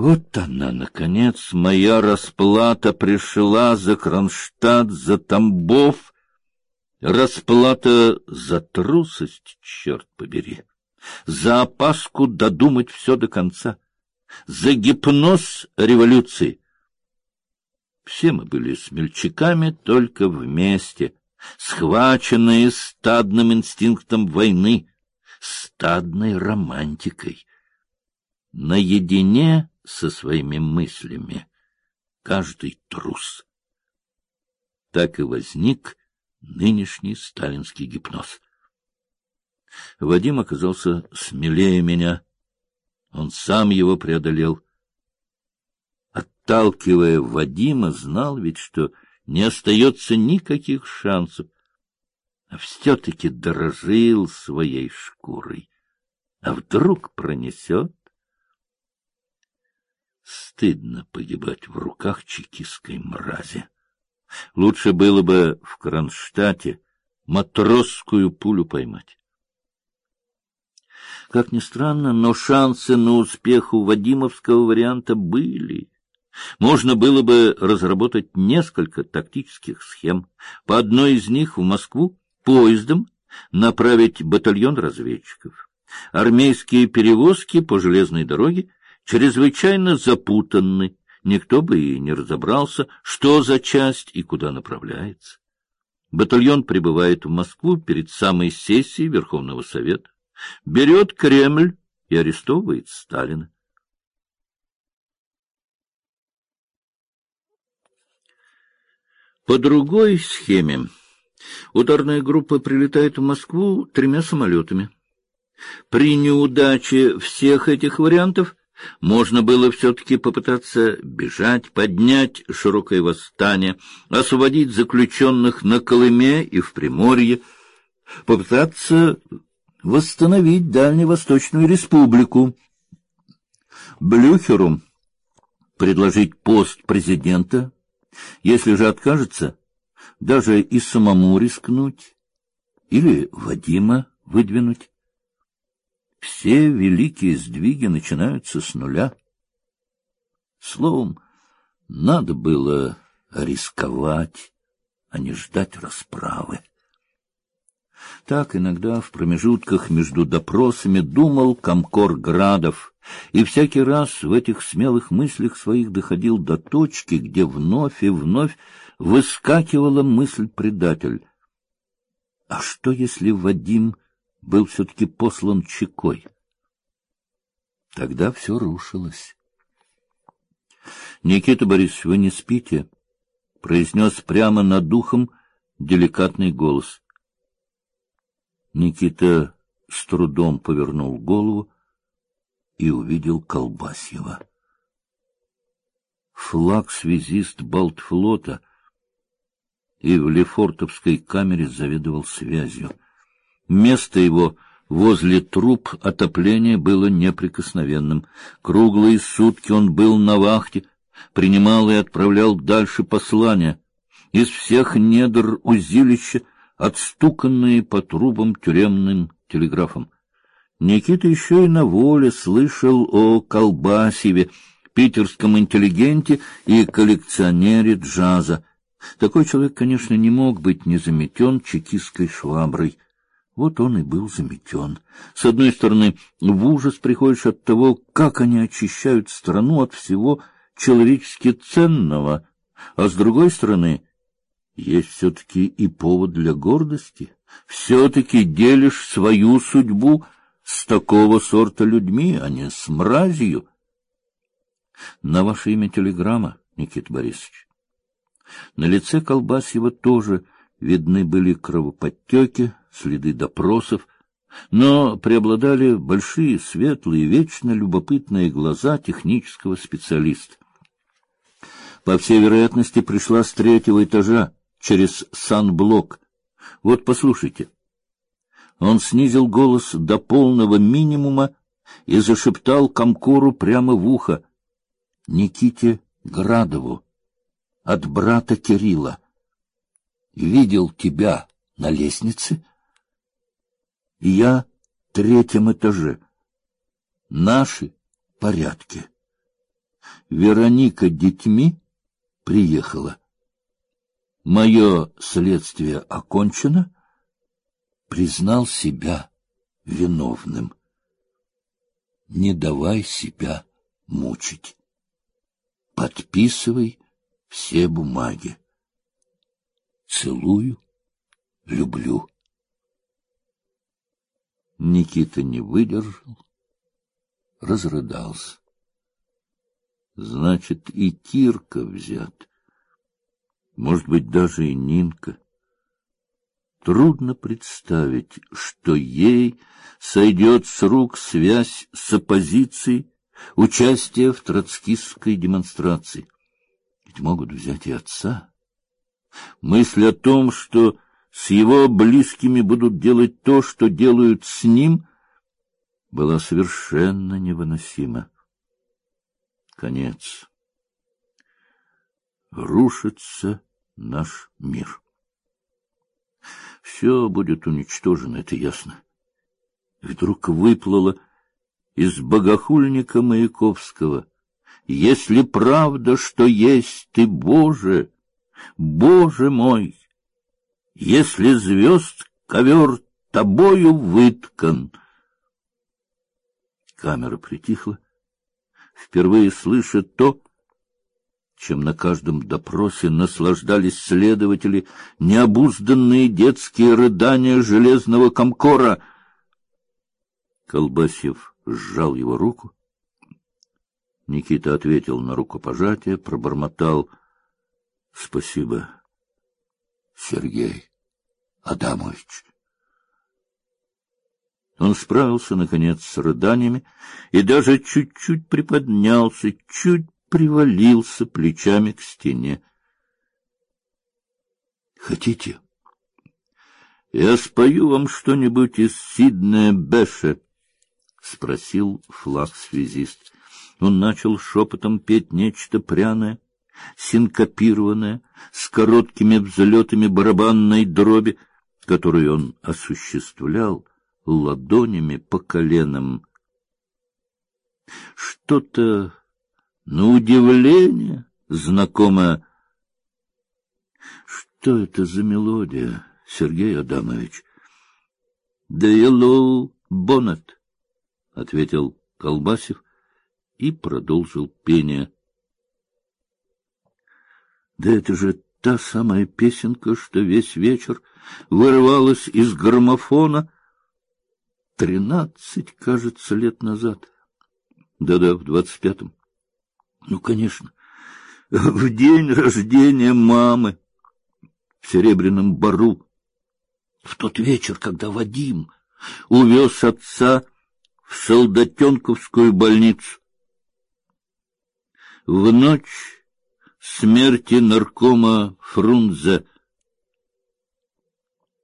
Вот она, наконец, моя расплата пришла за Кронштадт, за Тамбов. Расплата за трусость, черт побери, за опаску додумать все до конца, за гипноз революции. Все мы были смельчаками только вместе, схваченные стадным инстинктом войны, стадной романтикой. Наедине со своими мыслями каждый трус. Так и возник нынешний сталинский гипноз. Вадим оказался смелее меня. Он сам его преодолел. Отталкивая Вадима, знал ведь, что не остается никаких шансов, а все-таки дорожил своей шкурой. А вдруг пронесет? Стыдно погибать в руках чекистской мрази. Лучше было бы в Кронштадте матросскую пулю поймать. Как ни странно, но шансы на успех у Вадимовского варианта были. Можно было бы разработать несколько тактических схем. По одной из них в Москву поездом направить батальон разведчиков. Армейские перевозки по железной дороге чрезвычайно запутанны, никто бы и не разобрался, что за часть и куда направляется. Батальон прибывает в Москву перед самой сессией Верховного Совета, берет Кремль и арестовывает Сталина. По другой схеме ударная группа прилетает в Москву тремя самолетами. При неудаче всех этих вариантов можно было все-таки попытаться бежать, поднять широкое восстание, освободить заключенных на Колыме и в Приморье, попытаться восстановить Дальневосточную республику. Блюхеру предложить пост президента если же откажется, даже и самому рискнуть или Вадима выдвинуть. Все великие сдвиги начинаются с нуля. Словом, надо было рисковать, а не ждать расправы. Так иногда в промежутках между допросами думал комкор Градов, и всякий раз в этих смелых мыслях своих доходил до точки, где вновь и вновь выскакивала мысль предатель. А что, если Вадим был все-таки послан чекой? Тогда все рушилось. — Никита Борисович, вы не спите? — произнес прямо над духом деликатный голос. Никита с трудом повернул голову и увидел Колбасьева. Флаг-связист Балтфлота и в Лефортовской камере заведовал связью. Место его возле труб отопления было неприкосновенным. Круглые сутки он был на вахте, принимал и отправлял дальше послания. Из всех недр узилища отстуканные по трубам тюремным телеграфом. Никита еще и на воле слышал о Колбасеве, питерском интеллигенте и коллекционере джаза. Такой человек, конечно, не мог быть не заметен чекистской шваброй. Вот он и был заметен. С одной стороны, в ужас приходишь от того, как они очищают страну от всего человечески ценного, а с другой стороны, есть все-таки и повод для гордости. Все-таки делишь свою судьбу с такого сорта людьми, а не с мразью. На ваше имя телеграмма, Никита Борисович. На лице Колбасьева тоже видны были кровоподтеки, следы допросов, но преобладали большие, светлые, вечно любопытные глаза технического специалиста. По всей вероятности, пришла с третьего этажа через санблок. Вот послушайте. Он снизил голос до полного минимума и зашептал Комкору прямо в ухо. Никите Градову от брата Кирилла. Видел тебя на лестнице? Я третьем этаже. Наши порядки. Вероника детьми приехала. Мое следствие окончено, признал себя виновным. Не давай себя мучить. Подписывай все бумаги. Целую, люблю. Никита не выдержал, разрыдался. Значит, и Кирка взят. Может быть, даже и Нинка. Трудно представить, что ей сойдет с рук связь с оппозицией, участие в троцкистской демонстрации. Ведь могут взять и отца. Мысль о том, что с его близкими будут делать то, что делают с ним, была совершенно невыносима. Конец. Рушится наш мир. Все будет уничтожено, это ясно. Вдруг выплыло из богохульника Маяковского. Если правда, что есть ты, Боже, Боже мой, если звезд ковер тобою выткан. Камера притихла, впервые слыша то, чем на каждом допросе наслаждались следователи, необузданные детские рыдания железного комкора. Колбасев сжал его руку. Никита ответил на рукопожатие, пробормотал «Спасибо, Сергей Адамович». Он справился, наконец, с рыданиями и даже чуть-чуть приподнялся, чуть привалился плечами к стене. Хотите? Я спою вам что-нибудь из Сиднея Бэша, спросил флаг-связист. Он начал шепотом петь нечто пряное, синкопированное, с короткими взлетами барабанной дроби, которую он осуществлял ладонями по коленам. Что-то на удивление знакомая. Что это за мелодия, Сергей Адамович? The Yellow Bonnet, ответил Колбасев и продолжил пение. Да это же та самая песенка, что весь вечер вырывалась из граммофона тринадцать, кажется, лет назад. Да-да, в двадцать пятом. Ну, конечно, в день рождения мамы в Серебряном Бару, в тот вечер, когда Вадим увез отца в Солдатенковскую больницу. В ночь смерти наркома Фрунзе